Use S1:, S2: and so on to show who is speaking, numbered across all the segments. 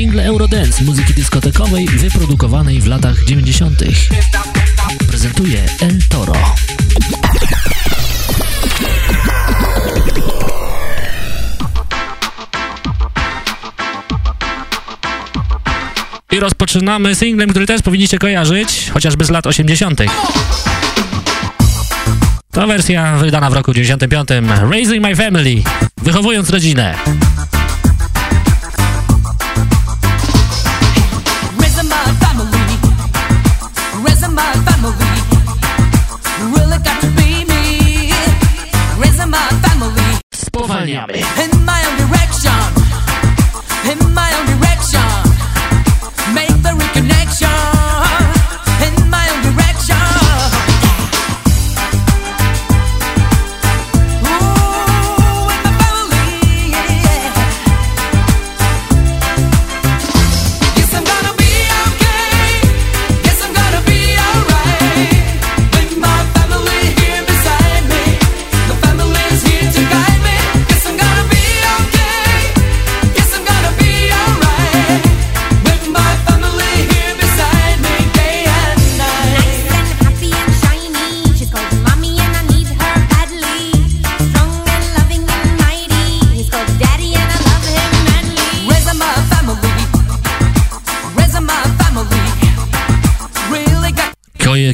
S1: single Eurodance muzyki dyskotekowej wyprodukowanej w latach 90. Prezentuje El Toro. I rozpoczynamy singlem, który też powinniście kojarzyć, chociażby z lat 80. To wersja wydana w roku 95. Raising My Family. Wychowując rodzinę.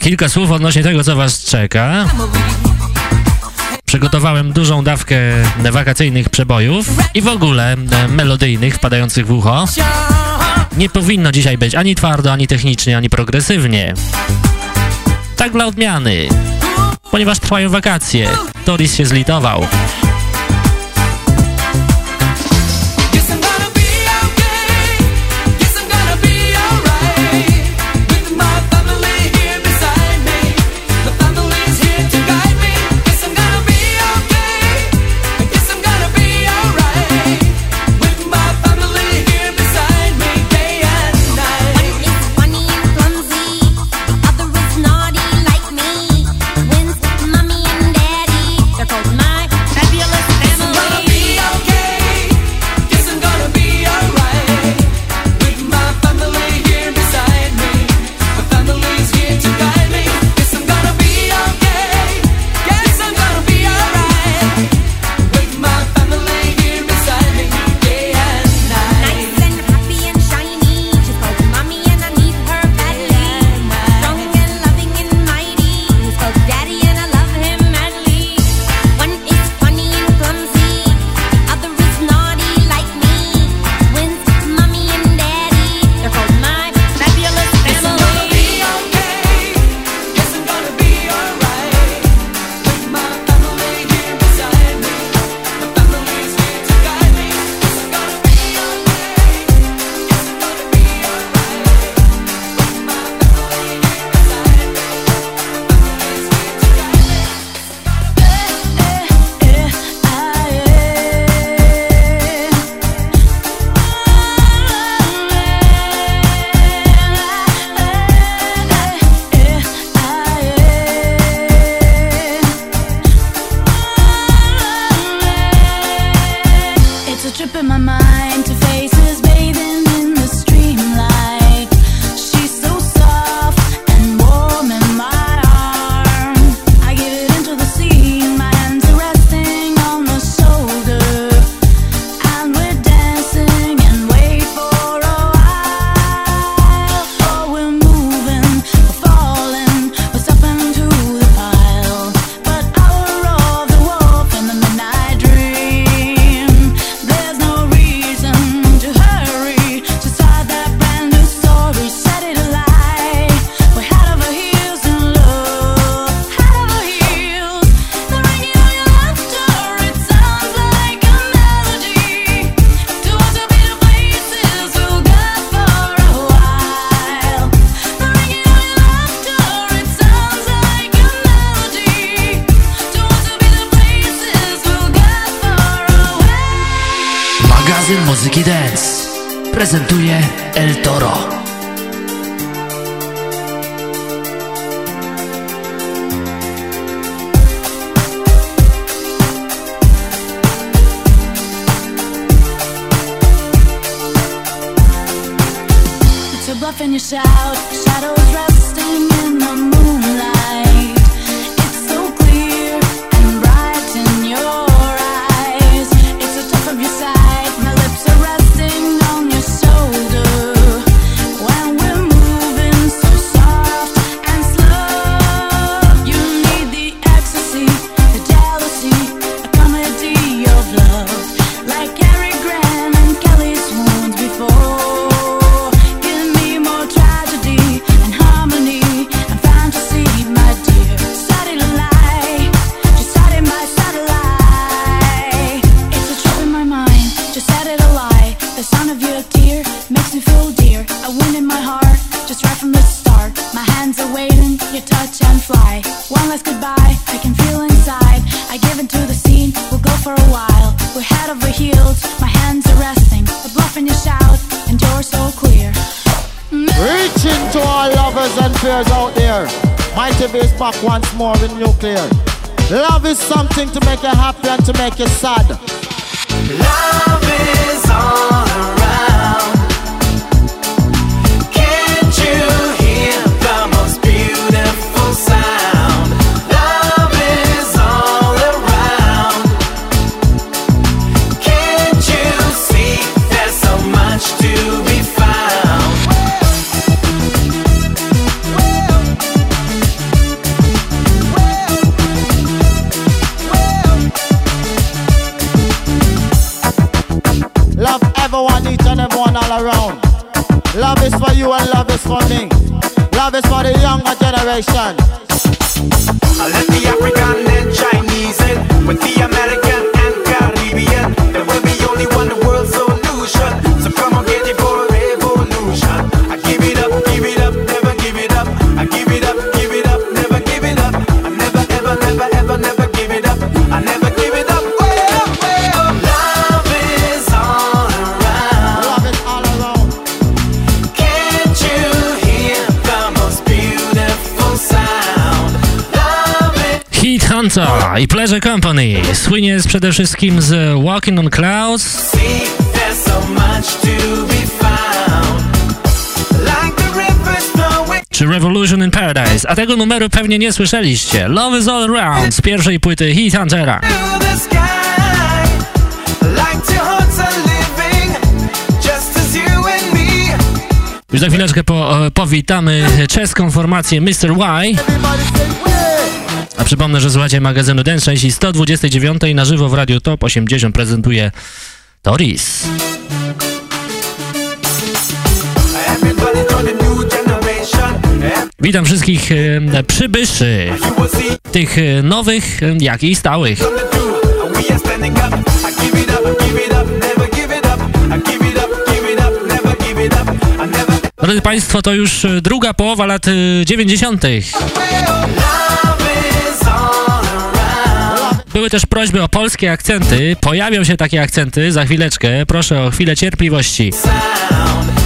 S1: Kilka słów odnośnie tego, co Was czeka. Przygotowałem dużą dawkę wakacyjnych przebojów i w ogóle e, melodyjnych wpadających w ucho. Nie powinno dzisiaj być ani twardo, ani technicznie, ani progresywnie. Tak dla odmiany. Ponieważ trwają wakacje. Toris się zlitował.
S2: I Pleasure Company. Słynie przede wszystkim z Walking on Clouds. Czy Revolution in Paradise, a tego numeru pewnie nie słyszeliście. Love is All Around z pierwszej płyty Heat Huntera. Już za chwileczkę po, e, powitamy czeską formację Mr. Y. A przypomnę, że słuchacie magazynu Dance części 129 na żywo w Radio Top 80 prezentuje Toris. Witam wszystkich e, przybyszy, tych e, nowych, e, jak i stałych. Drodzy Państwo, to już e, druga połowa lat 90. były też prośby o polskie akcenty. Pojawią się takie akcenty za chwileczkę. Proszę o chwilę cierpliwości.
S1: ze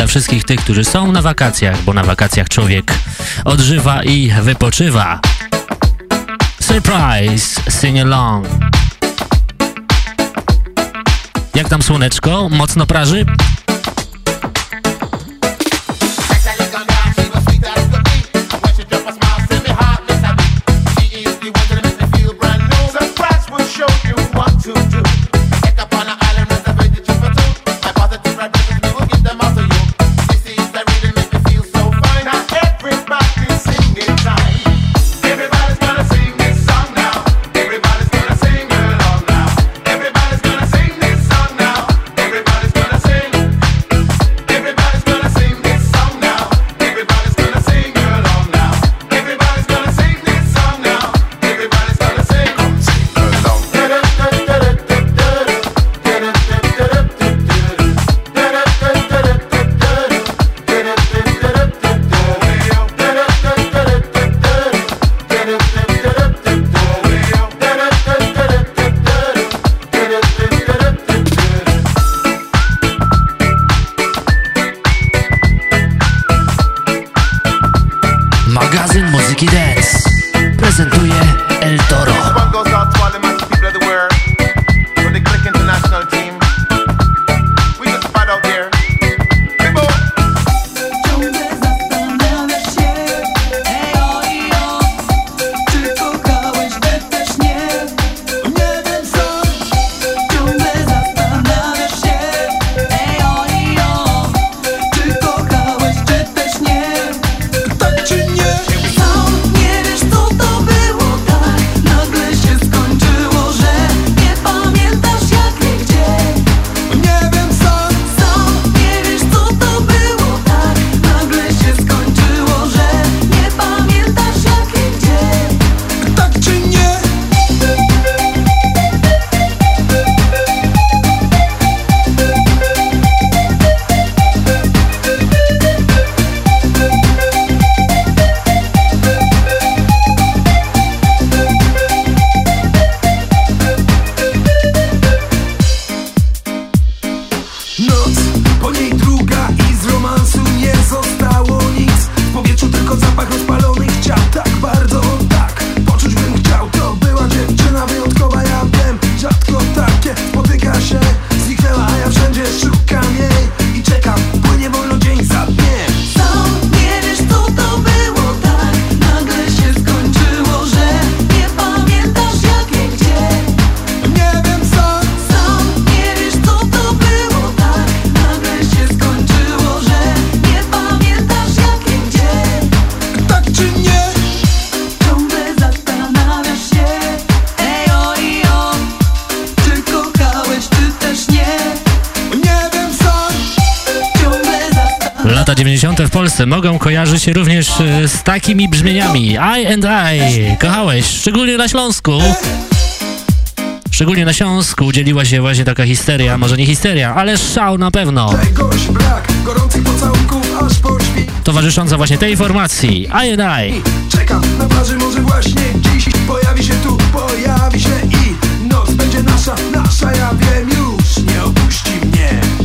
S1: dla wszystkich tych, którzy są na wakacjach, bo na wakacjach człowiek odżywa i wypoczywa. Surprise, sing along. Jak tam słoneczko? Mocno praży? Mogą kojarzyć się również e, z takimi brzmieniami. I and I. Kochałeś, szczególnie na Śląsku. Szczególnie na Śląsku udzieliła się właśnie taka histeria, może nie histeria, ale szał na pewno. Towarzysząca właśnie tej formacji, I and I. Czekam na plaży, może właśnie dziś pojawi się tu, pojawi się i noc będzie nasza, nasza, ja wiem już, nie opuści mnie.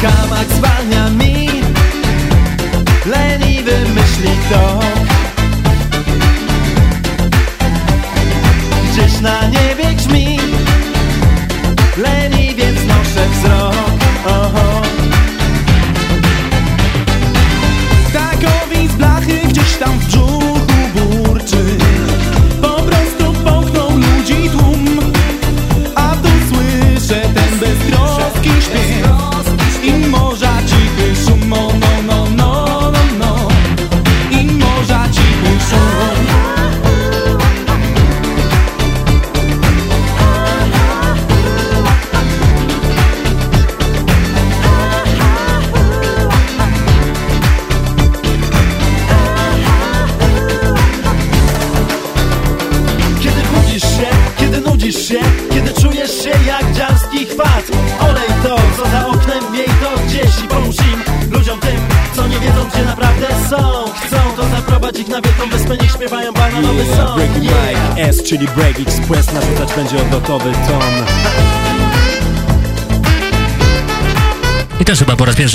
S2: come expect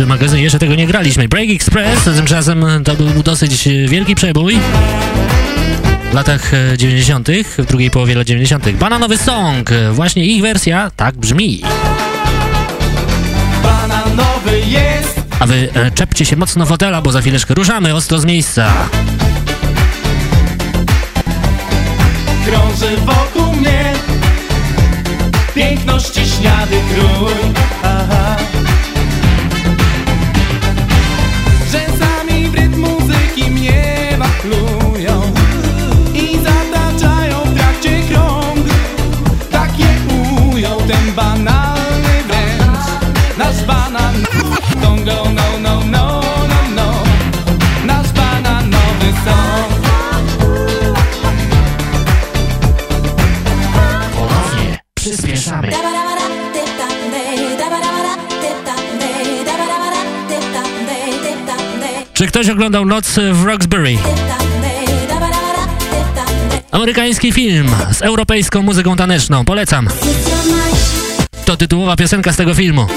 S2: w magazynie jeszcze tego nie graliśmy. Break Express, tymczasem to był dosyć wielki przebój w latach 90., e, w drugiej połowie lat 90. Bananowy Song, właśnie ich wersja tak brzmi.
S3: Bananowy jest.
S2: A wy e, czepcie się mocno fotela, bo za chwileczkę ruszamy ostro z miejsca.
S3: Krąży wokół mnie piękności śniady krój. Aha.
S2: Ktoś oglądał Noc w Roxbury? Amerykański film z europejską muzyką taneczną. Polecam. To tytułowa piosenka z tego filmu.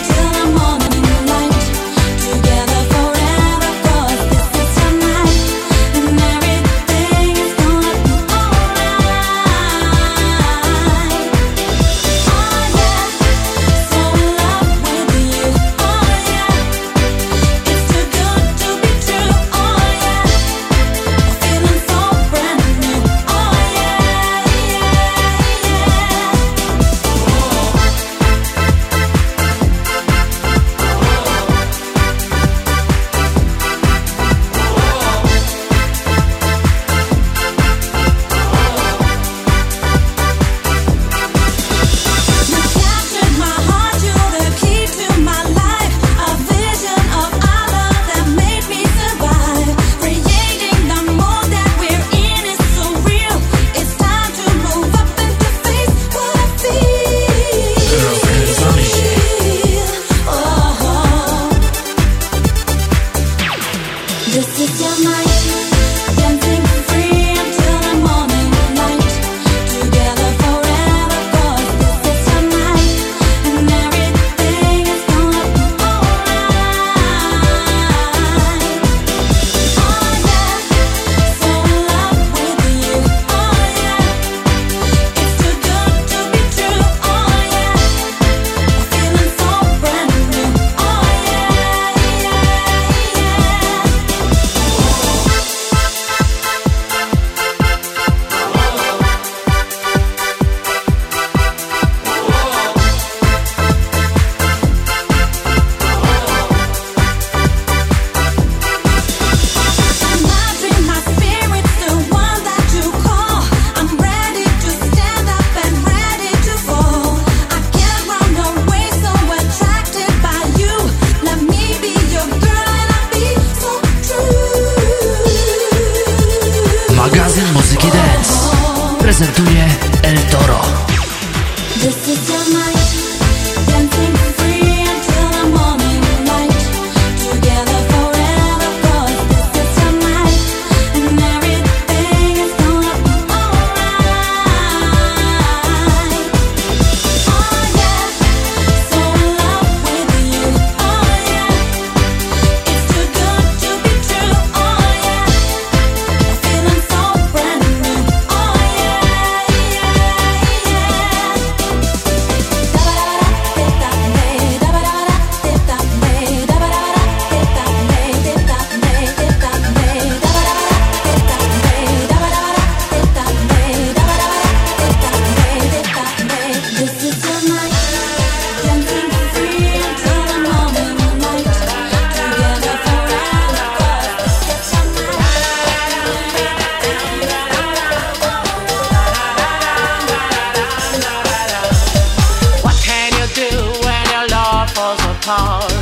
S2: apart.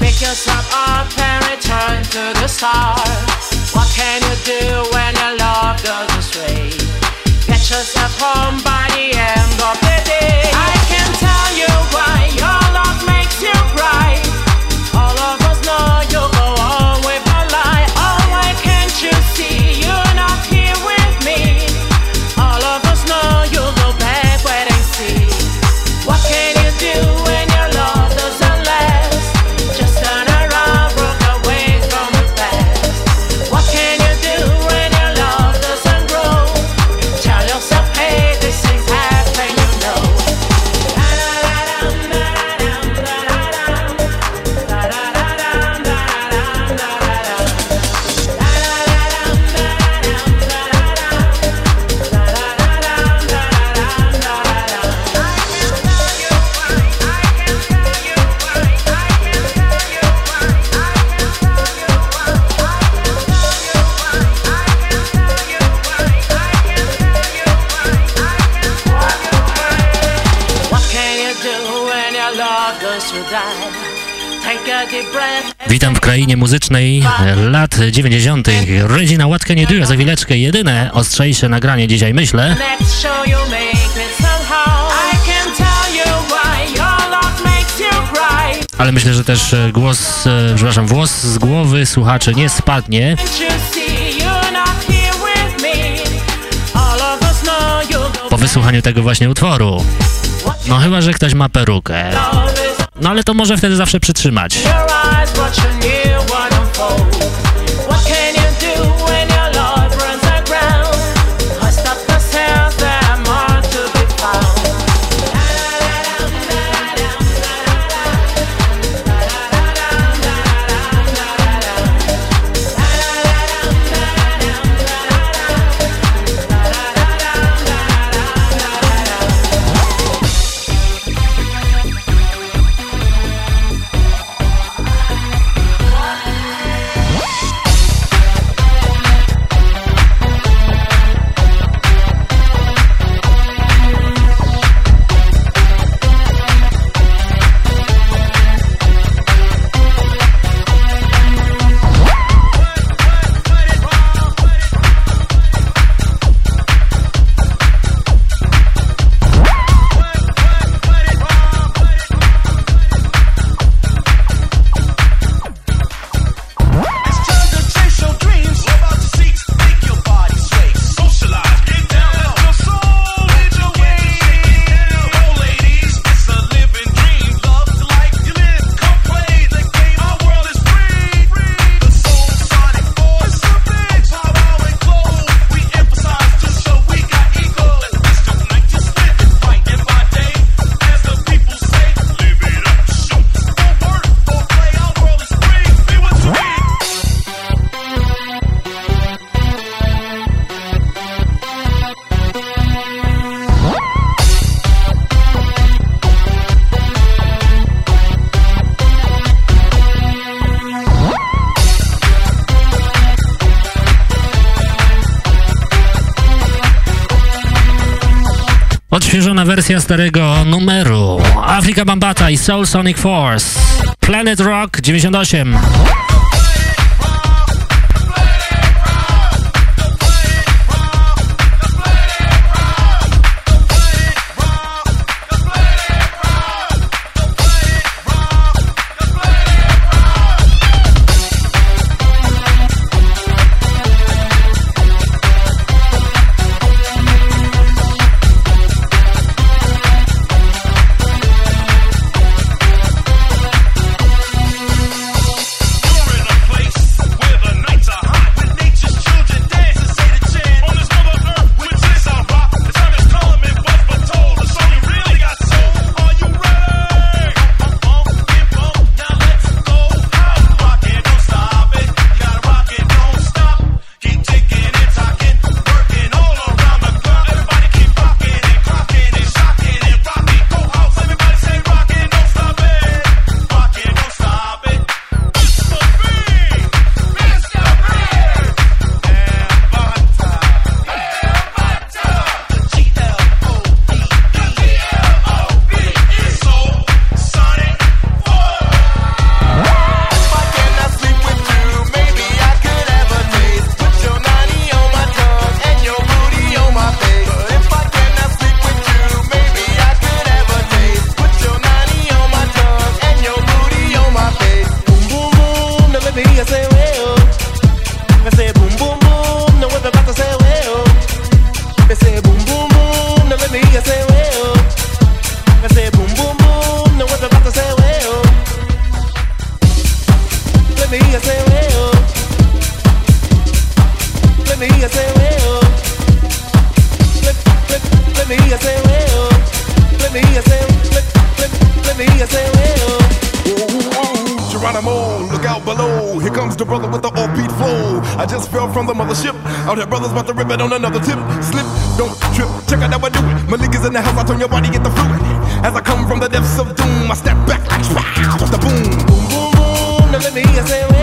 S4: Pick yourself up and return to the start. What can you do when your love goes astray? Get yourself home by the end of the
S2: krainie muzycznej lat 90. Regina Łatkę nie duja za chwileczkę. Jedyne ostrzejsze nagranie dzisiaj myślę. Ale myślę, że też e, głos, e, przepraszam, włos z głowy słuchaczy nie spadnie. Po wysłuchaniu tego właśnie utworu. No chyba, że ktoś ma perukę. No ale to może wtedy zawsze przytrzymać. Wersja starego numeru. Afrika Bambata i Soul Sonic Force. Planet Rock 98. Let me say way. Oh. Let me say way. Oh. Let let me
S4: say way. Oh. Let me say let let let me say way
S5: oh.
S4: Geronimo, look out below. Here comes the brother with the offbeat flow. I just fell from the mothership. Out here, brothers to rip it on another tip. Slip, don't trip. Check out how I do it. My niggas in the house, I turn your body, into fluid. As I come from the depths of doom, I step back like, watch the boom me. I say,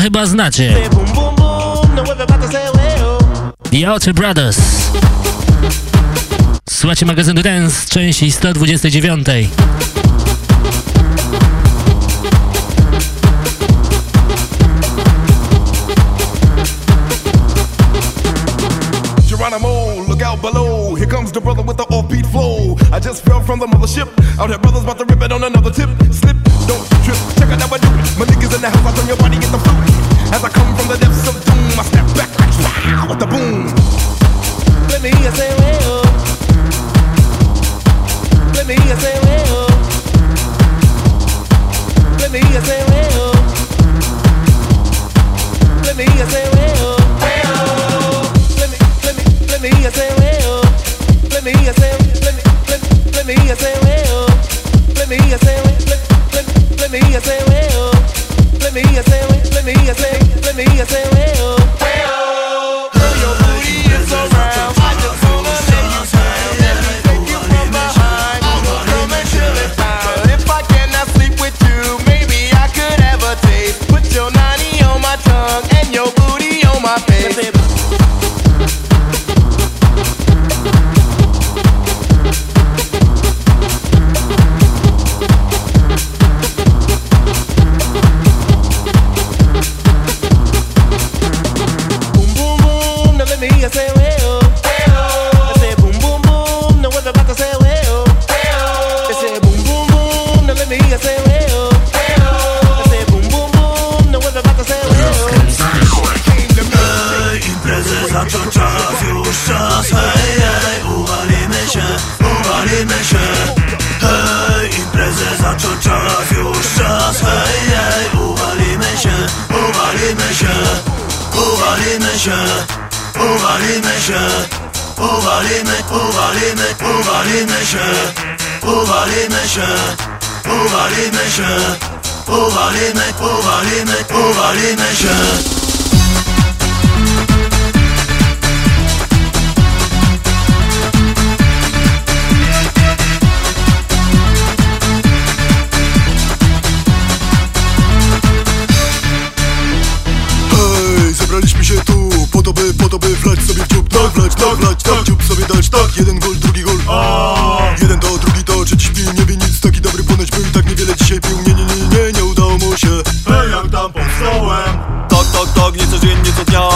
S4: chyba znacie. The Outer Brothers. Słuchajcie magazynu Dance części 129. Geronimo, look out below. Here comes the brother with the offbeat flow. I just fell from the mothership. Out here, brothers about to
S5: rip it on another tip. Uwalimy się Uwalimy się, uwalimy się Uwalimy, uwalimy, uwalimy się.
S6: Hej, zebraliśmy się tu Po to by, po to by wlać sobie w dziób. Tak, wlać, tak, wlać, tak, dziób sobie dać. Tak, jeden gol,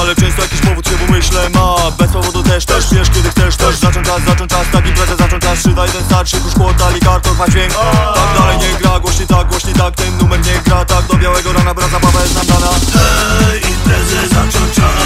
S6: Ale często jakiś powód się pomyślę ma. Bez powodu też, też, wiesz kiedy chcesz Też zacząć czas, zacząć czas, tak imprezę zacząć czas. Szyda jeden starszy, kurz kłota, karton, ma dźwięk. Tak dalej nie gra, głośniej tak, głośniej tak. Ten numer nie gra, tak. Do białego rana Wraca baba jest nam dana
S5: Hej, imprezy zaczął czas,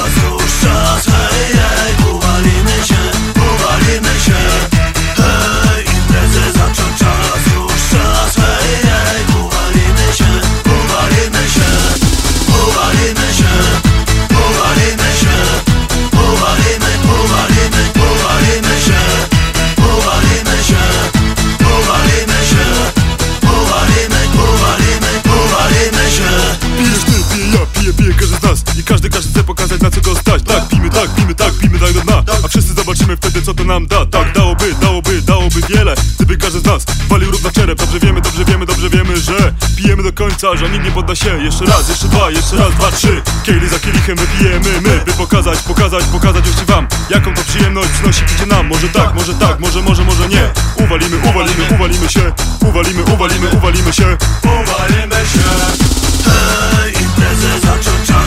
S6: wtedy co to nam da. Tak, dałoby, dałoby, dałoby wiele. Gdyby każdy z nas walił równo czerep. Dobrze wiemy, dobrze wiemy, dobrze wiemy, że Pijemy do końca, że nikt nie podda się. Jeszcze raz, jeszcze dwa, jeszcze raz, dwa, trzy. Kieli za kielichem wypijemy my. By pokazać, pokazać, pokazać jeszcze wam Jaką to przyjemność przynosi picie nam. Może tak, może tak, może, może, może nie. Uwalimy, uwalimy, uwalimy się. Uwalimy, uwalimy, uwalimy się.
S5: Uwalimy się. Hej, imprezy zaczął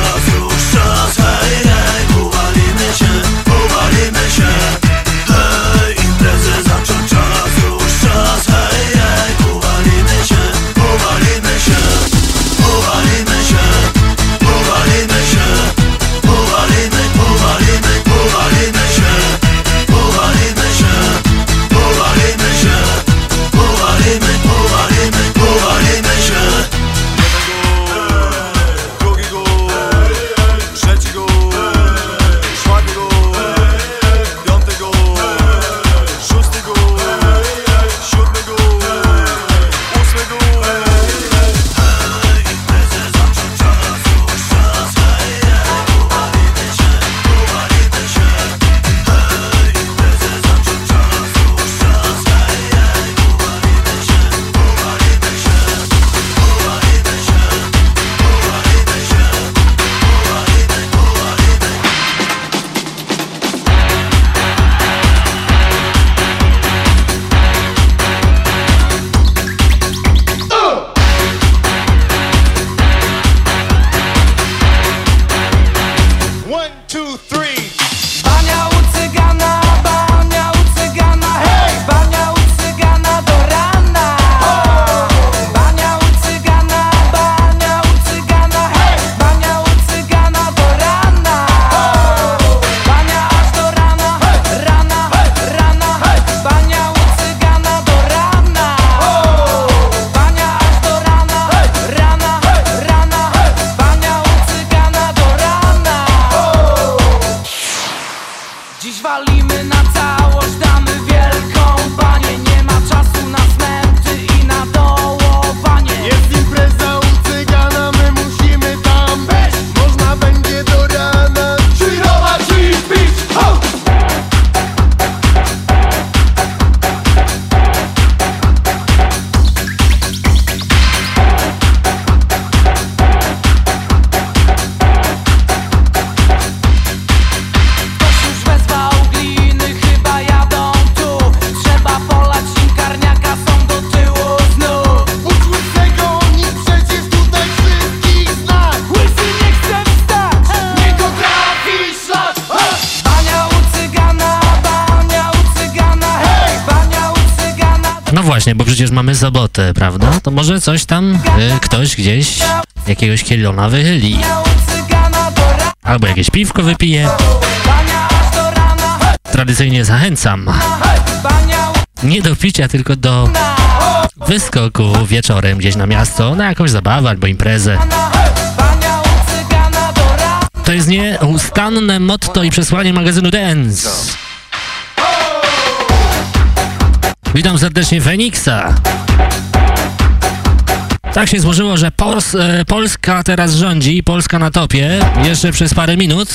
S7: przecież mamy sobotę, prawda? To może coś tam y, ktoś gdzieś jakiegoś kielona wychyli. Albo jakieś piwko wypije. Tradycyjnie zachęcam. Nie do picia, tylko do wyskoku wieczorem gdzieś na miasto, na jakąś zabawę albo imprezę. To jest nieustanne motto i przesłanie magazynu Dance. Witam serdecznie Feniksa. Tak się złożyło, że Pols e, Polska teraz rządzi, Polska na topie, jeszcze przez parę minut.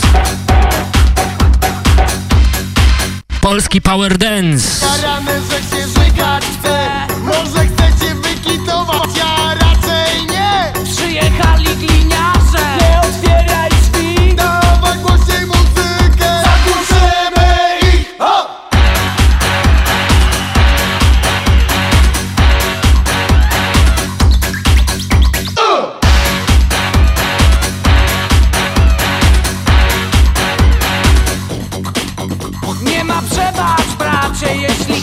S7: Polski Power Dance.
S8: Staramy, że się żygać chce, może chcecie wykitować
S7: say it's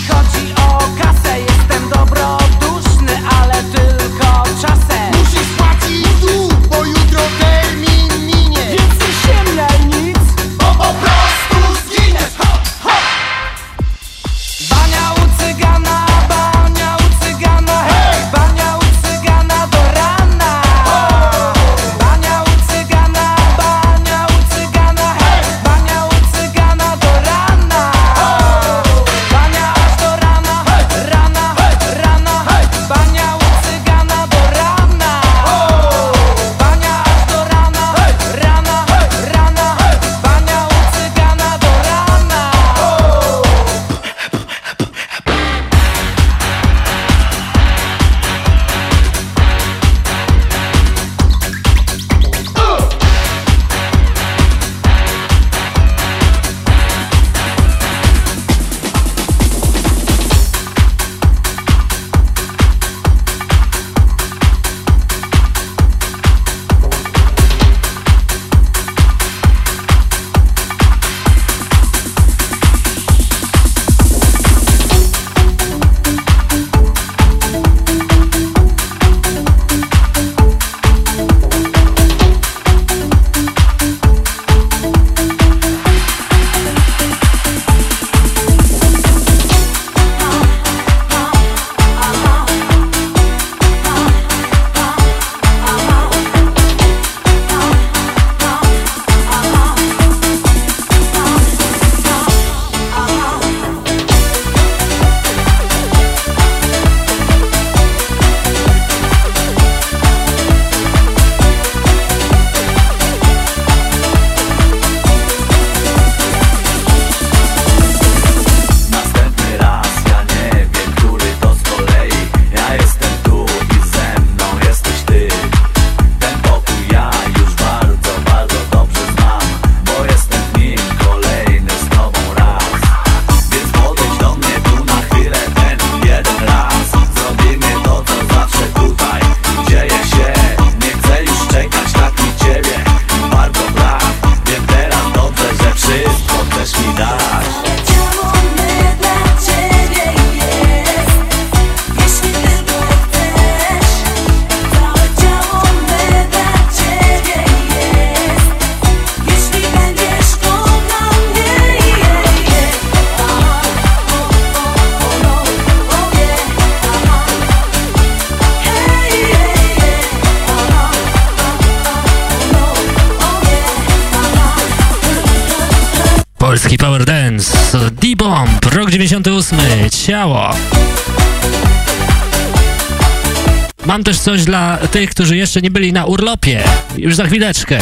S7: 98. Ciało. Mam też coś dla tych, którzy jeszcze nie byli na urlopie. Już za chwileczkę.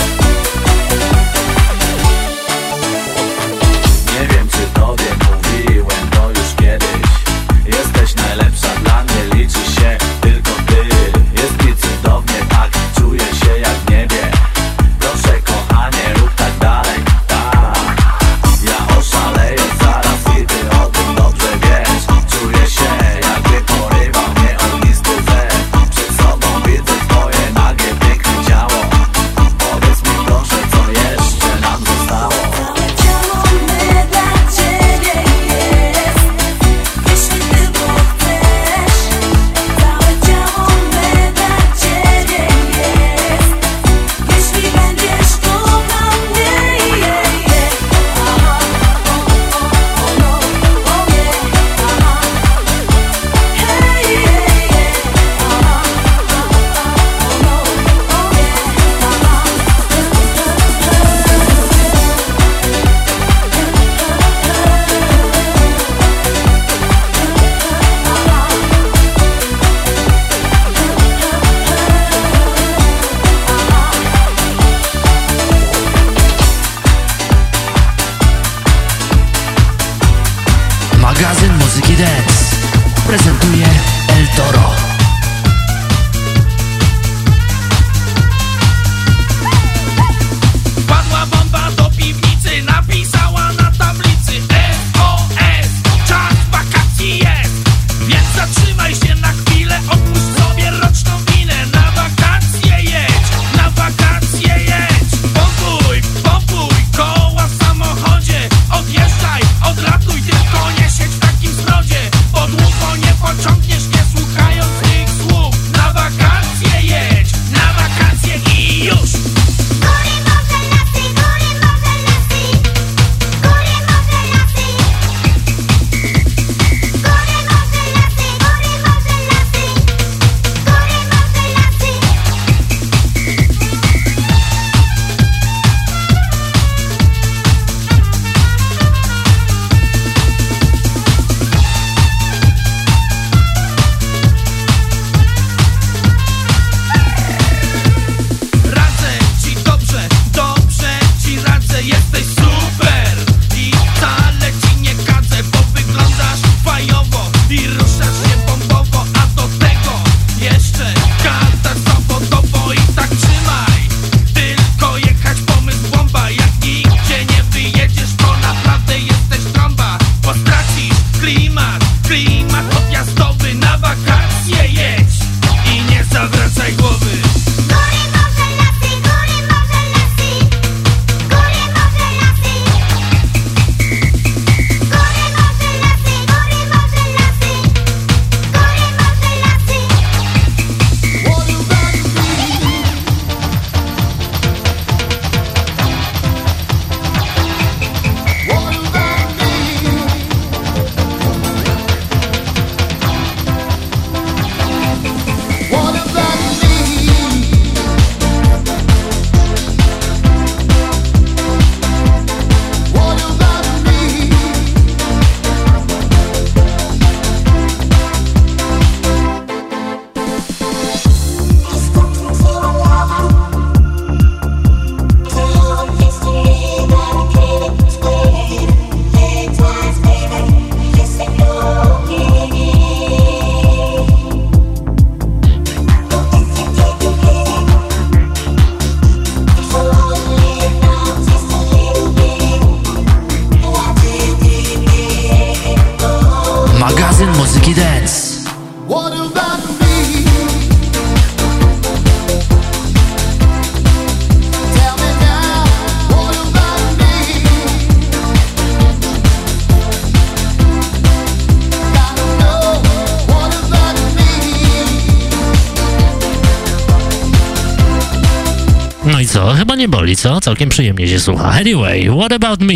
S2: Co? Chyba nie boli, co? Całkiem przyjemnie się słucha. Anyway, what about me?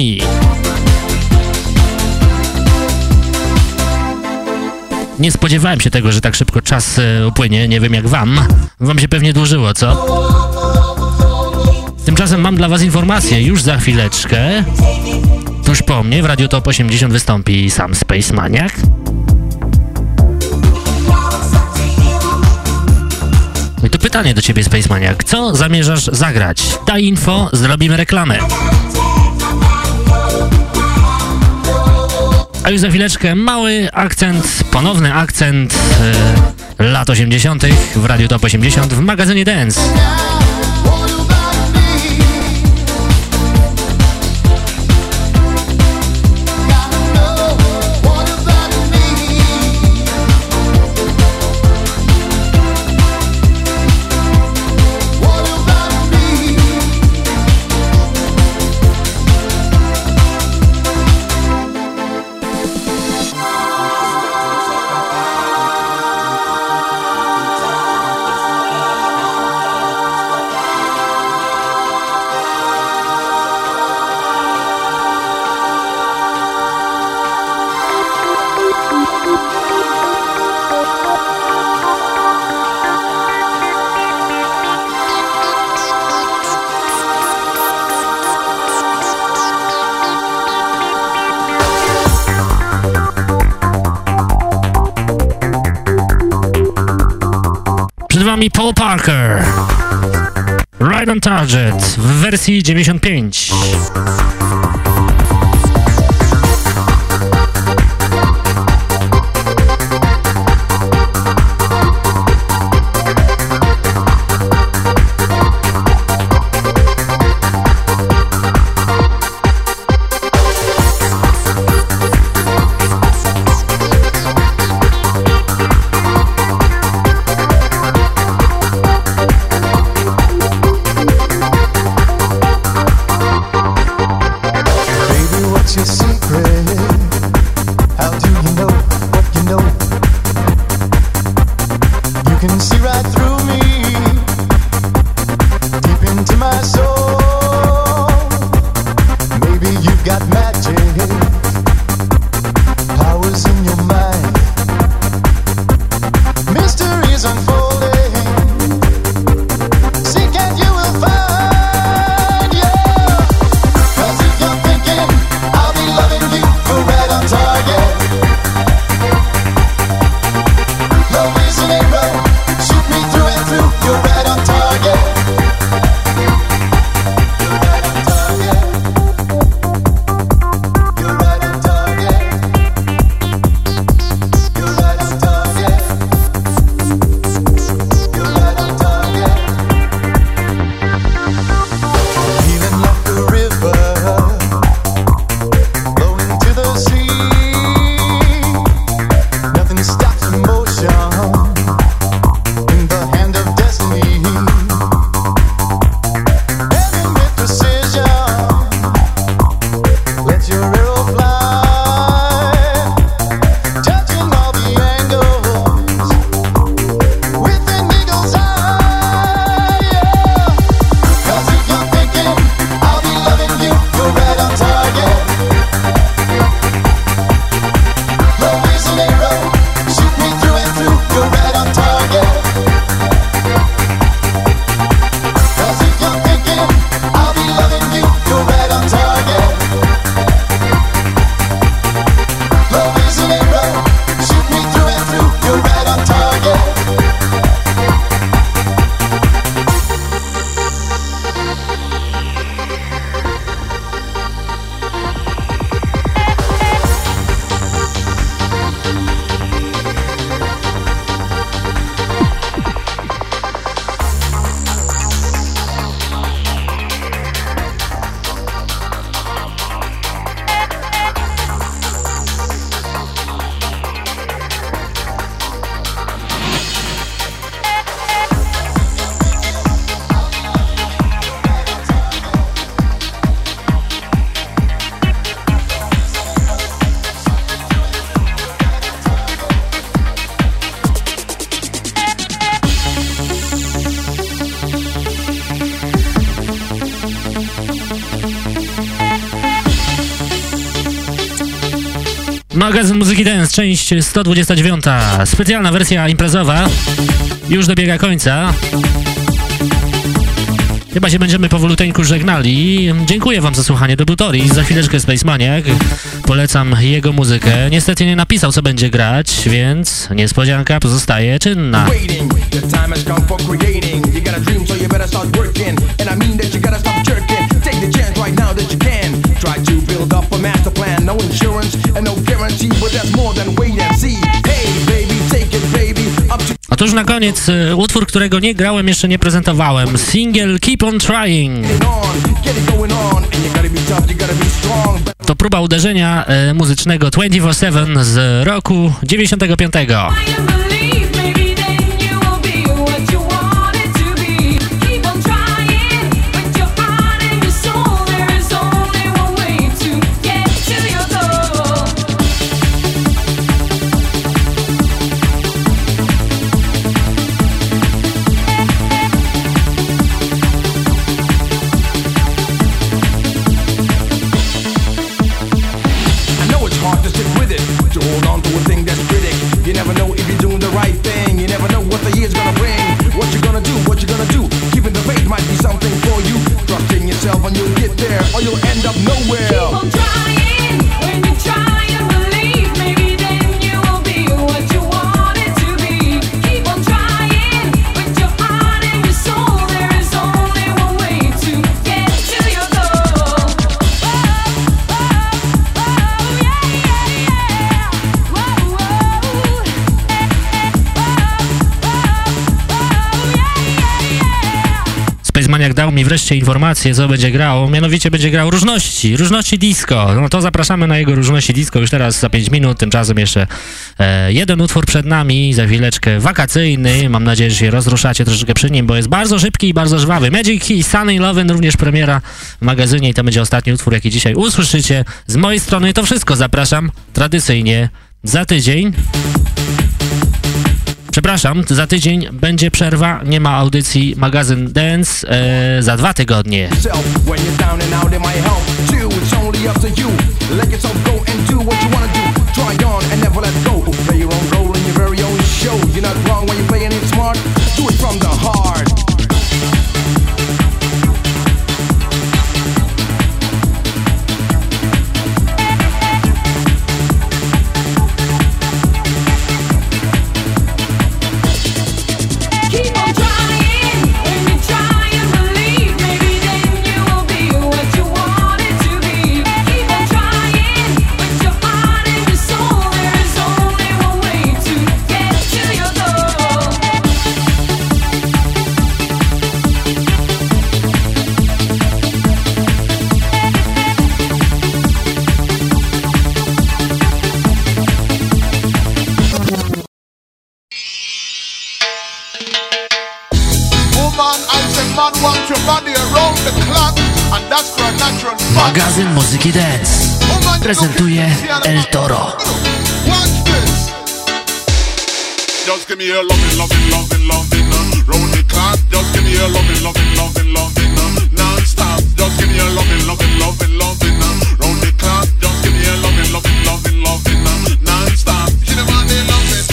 S2: Nie spodziewałem się tego, że tak szybko czas e, upłynie. Nie wiem jak wam. Wam się pewnie dłużyło, co? Tymczasem mam dla was informację. Już za chwileczkę, tuż po mnie, w Radiu Top 80 wystąpi sam Space Maniac. Pytanie do ciebie, Space Maniac. Co zamierzasz zagrać? Daj info, zrobimy reklamę. A już za chwileczkę mały akcent, ponowny akcent e, lat 80. w Radiu Top 80 w magazynie Dance. Wami Paul Parker. Right on Target w wersji 95. część 129. Specjalna wersja imprezowa już dobiega końca. Chyba się będziemy powoluteńku żegnali. Dziękuję wam za słuchanie do Butori. Za chwileczkę Space Maniac. Polecam jego muzykę. Niestety nie napisał, co będzie grać, więc niespodzianka pozostaje czynna.
S9: Plan. No insurance and no guarantee, but that's more than wait and see. Hey, baby, take it, baby. Up to
S2: Otóż na koniec e, utwór, którego nie grałem, jeszcze nie prezentowałem. Single Keep on Trying. To próba uderzenia e, muzycznego 24-7 z roku 95. mi wreszcie informację, co będzie grało. Mianowicie będzie grał różności, różności disco. No to zapraszamy na jego różności disco już teraz za 5 minut. Tymczasem jeszcze e, jeden utwór przed nami, za chwileczkę wakacyjny. Mam nadzieję, że się rozruszacie troszeczkę przy nim, bo jest bardzo szybki i bardzo żwawy. Magic Key, Sunny Lovin' również premiera w magazynie i to będzie ostatni utwór, jaki dzisiaj usłyszycie. Z mojej strony to wszystko. Zapraszam tradycyjnie za tydzień. Przepraszam, za tydzień będzie przerwa, nie ma audycji magazyn Dance e, za dwa tygodnie.
S9: Do it from the heart.
S2: Magazyn Muzyki Dance prezentuje
S8: don't see a-
S2: El Toro.
S8: Watch this.
S10: Just give me a loving, loving, loving, loving, uh, round the clock. Just give me a loving, loving, loving, loving, uh, non-stop. Just give me a loving, loving, loving, loving, uh, round the clock. Just give me a loving, loving, loving, loving, uh, non-stop. You know what they loving,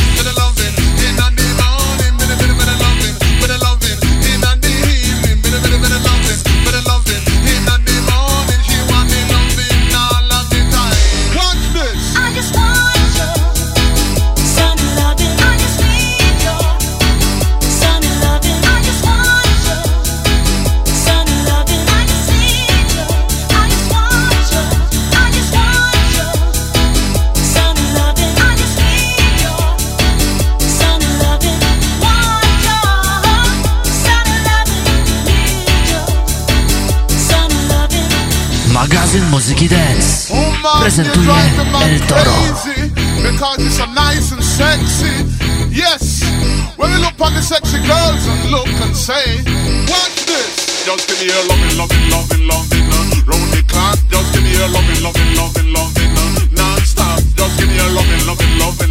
S10: del Toro. Because it's so nice and sexy. Yes, when we look at the sexy girls and look and say,
S8: What's this?
S11: Just give me a loving, loving, loving, loving, uh, round the clock. Just give me a loving, loving, loving, loving,
S8: uh, non-stop.
S10: Just give me a loving, loving, loving.